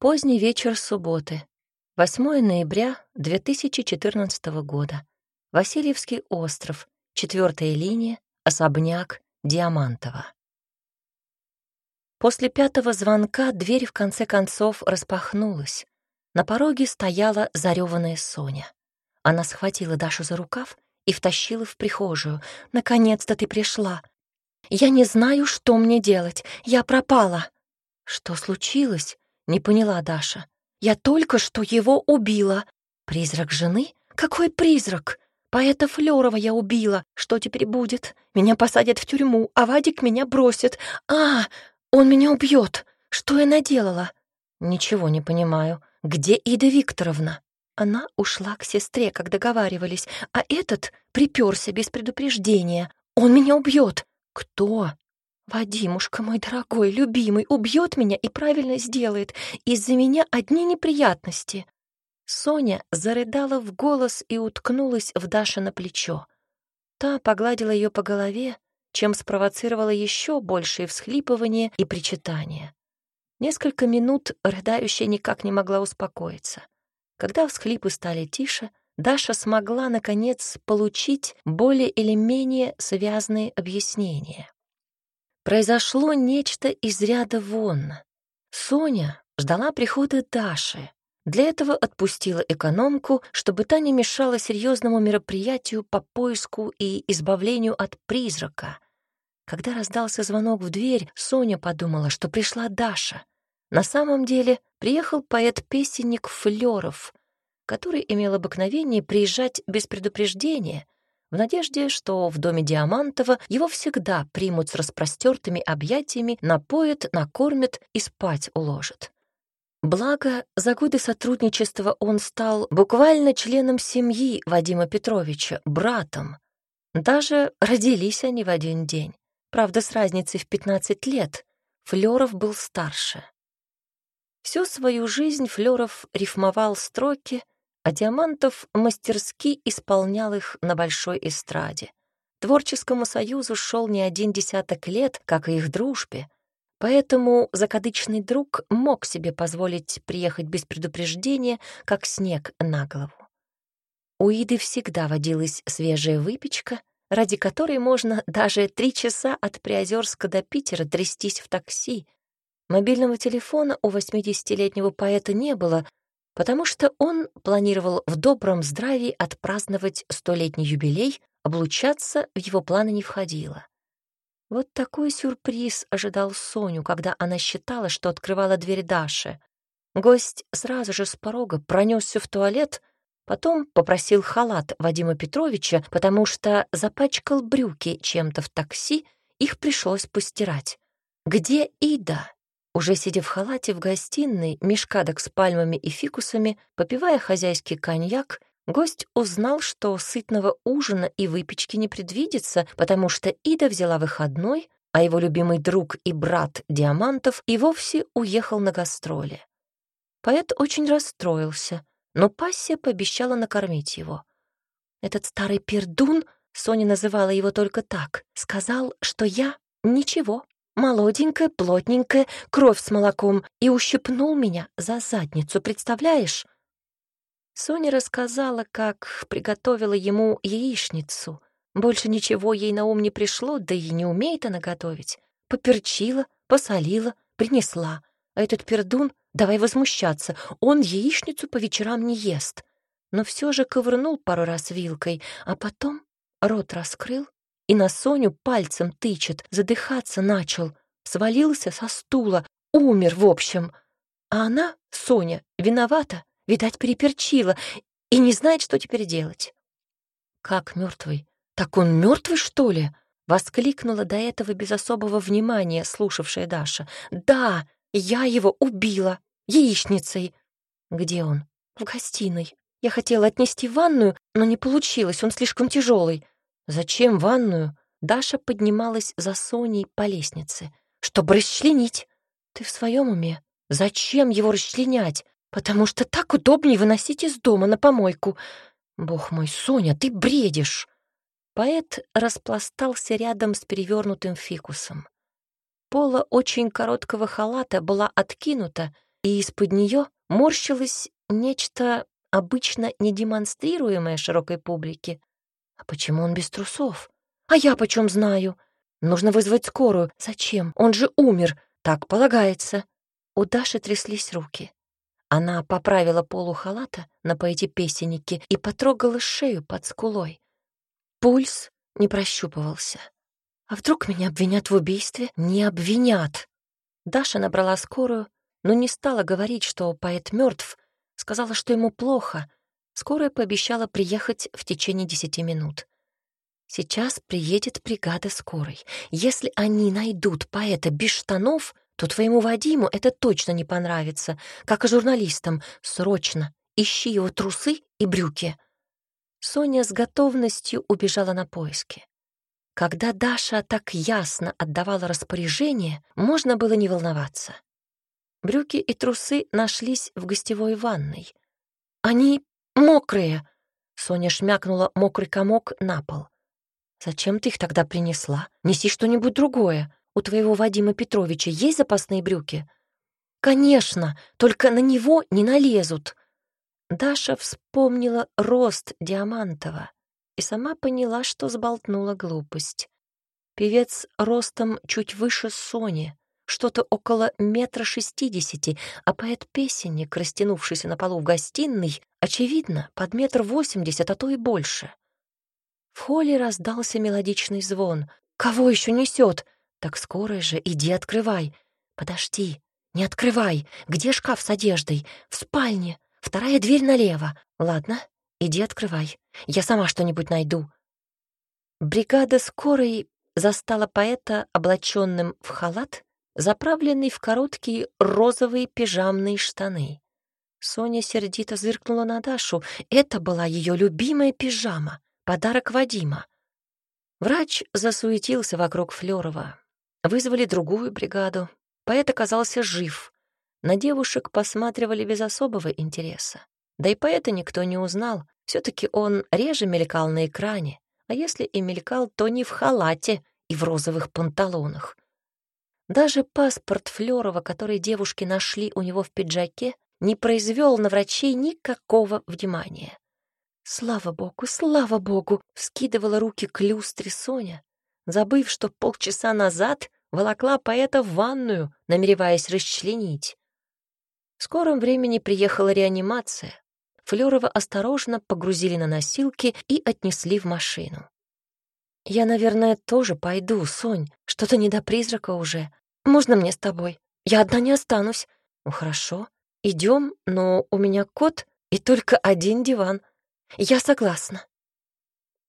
Поздний вечер субботы. 8 ноября 2014 года. Васильевский остров. Четвертая линия. Особняк Диамантова. После пятого звонка дверь в конце концов распахнулась. На пороге стояла зареванная Соня. Она схватила Дашу за рукав и втащила в прихожую. «Наконец-то ты пришла! Я не знаю, что мне делать. Я пропала!» «Что случилось?» Не поняла Даша. Я только что его убила. Призрак жены? Какой призрак? Поэта Флёрова я убила. Что теперь будет? Меня посадят в тюрьму, а Вадик меня бросит. А, он меня убьет. Что я наделала? Ничего не понимаю. Где Ида Викторовна? Она ушла к сестре, как договаривались, а этот приперся без предупреждения. Он меня убьет. Кто? «Вадимушка, мой дорогой, любимый, убьет меня и правильно сделает. Из-за меня одни неприятности». Соня зарыдала в голос и уткнулась в Даша на плечо. Та погладила ее по голове, чем спровоцировала еще большее всхлипывание и причитание. Несколько минут рыдающая никак не могла успокоиться. Когда всхлипы стали тише, Даша смогла, наконец, получить более или менее связные объяснения. Произошло нечто из ряда вон. Соня ждала прихода Даши. Для этого отпустила экономку, чтобы та не мешала серьезному мероприятию по поиску и избавлению от призрака. Когда раздался звонок в дверь, Соня подумала, что пришла Даша. На самом деле приехал поэт-песенник Флёров, который имел обыкновение приезжать без предупреждения — в надежде, что в доме Диамантова его всегда примут с распростертыми объятиями, напоят, накормят и спать уложат. Благо, за годы сотрудничества он стал буквально членом семьи Вадима Петровича, братом. Даже родились они в один день. Правда, с разницей в 15 лет. Флёров был старше. Всю свою жизнь Флёров рифмовал строки, а Диамантов мастерски исполнял их на большой эстраде. Творческому союзу шел не один десяток лет, как и их дружбе, поэтому закадычный друг мог себе позволить приехать без предупреждения, как снег на голову. У Иды всегда водилась свежая выпечка, ради которой можно даже три часа от Приозерска до Питера трястись в такси. Мобильного телефона у 80-летнего поэта не было, потому что он планировал в добром здравии отпраздновать столетний юбилей, облучаться в его планы не входило. Вот такой сюрприз ожидал Соню, когда она считала, что открывала дверь Даши. Гость сразу же с порога пронесся в туалет, потом попросил халат Вадима Петровича, потому что запачкал брюки чем-то в такси, их пришлось постирать. «Где Ида?» Уже сидя в халате в гостиной, меж кадок с пальмами и фикусами, попивая хозяйский коньяк, гость узнал, что сытного ужина и выпечки не предвидится, потому что Ида взяла выходной, а его любимый друг и брат Диамантов и вовсе уехал на гастроли. Поэт очень расстроился, но пассия пообещала накормить его. Этот старый пердун, Соня называла его только так, сказал, что я — ничего, молоденькая, плотненькая, кровь с молоком, и ущипнул меня за задницу, представляешь? Соня рассказала, как приготовила ему яичницу. Больше ничего ей на ум не пришло, да и не умеет она готовить. Поперчила, посолила, принесла. А этот пердун, давай возмущаться, он яичницу по вечерам не ест. Но все же ковырнул пару раз вилкой, а потом рот раскрыл и на Соню пальцем тычет, задыхаться начал, свалился со стула, умер, в общем. А она, Соня, виновата, видать, переперчила и не знает, что теперь делать. «Как мертвый? Так он мертвый, что ли?» — воскликнула до этого без особого внимания слушавшая Даша. «Да, я его убила, яичницей». «Где он?» «В гостиной. Я хотела отнести в ванную, но не получилось, он слишком тяжелый. «Зачем ванную?» Даша поднималась за Соней по лестнице. «Чтобы расчленить». «Ты в своем уме? Зачем его расчленять? Потому что так удобнее выносить из дома на помойку. Бог мой, Соня, ты бредишь!» Поэт распластался рядом с перевернутым фикусом. Пола очень короткого халата была откинута, и из-под нее морщилось нечто обычно недемонстрируемое широкой публике. А почему он без трусов? А я почем знаю? Нужно вызвать скорую. Зачем? Он же умер. Так полагается. У Даши тряслись руки. Она поправила полу халата на поэте песенники и потрогала шею под скулой. Пульс не прощупывался. А вдруг меня обвинят в убийстве? Не обвинят. Даша набрала скорую, но не стала говорить, что поэт мертв, сказала, что ему плохо. Скорая пообещала приехать в течение десяти минут. Сейчас приедет бригада скорой. Если они найдут поэта без штанов, то твоему Вадиму это точно не понравится, как и журналистам. Срочно ищи его трусы и брюки. Соня с готовностью убежала на поиски. Когда Даша так ясно отдавала распоряжение, можно было не волноваться. Брюки и трусы нашлись в гостевой ванной. «Они мокрые!» Соня шмякнула мокрый комок на пол. «Зачем ты их тогда принесла? Неси что-нибудь другое. У твоего Вадима Петровича есть запасные брюки?» «Конечно, только на него не налезут». Даша вспомнила рост Диамантова и сама поняла, что сболтнула глупость. Певец ростом чуть выше Сони, что-то около метра шестидесяти, а поэт-песенник, растянувшийся на полу в гостиной, очевидно, под метр восемьдесят, а то и больше. В холле раздался мелодичный звон. «Кого еще несет? Так скоро же, иди открывай. Подожди, не открывай. Где шкаф с одеждой? В спальне. Вторая дверь налево. Ладно, иди открывай. Я сама что-нибудь найду». Бригада скорой застала поэта, облаченным в халат, заправленный в короткие розовые пижамные штаны. Соня сердито зыркнула на Дашу. Это была ее любимая пижама, подарок Вадима. Врач засуетился вокруг Флёрова. Вызвали другую бригаду. Поэт оказался жив. На девушек посматривали без особого интереса. Да и поэта никто не узнал. все таки он реже мелькал на экране. А если и мелькал, то не в халате и в розовых панталонах. Даже паспорт Флёрова, который девушки нашли у него в пиджаке, не произвел на врачей никакого внимания. «Слава богу, слава богу!» — вскидывала руки к люстре Соня, забыв, что полчаса назад волокла поэта в ванную, намереваясь расчленить. В скором времени приехала реанимация. Флёрова осторожно погрузили на носилки и отнесли в машину. «Я, наверное, тоже пойду, Сонь. Что-то не до призрака уже. Можно мне с тобой? Я одна не останусь». «Ну, хорошо. Идем, но у меня кот и только один диван. Я согласна».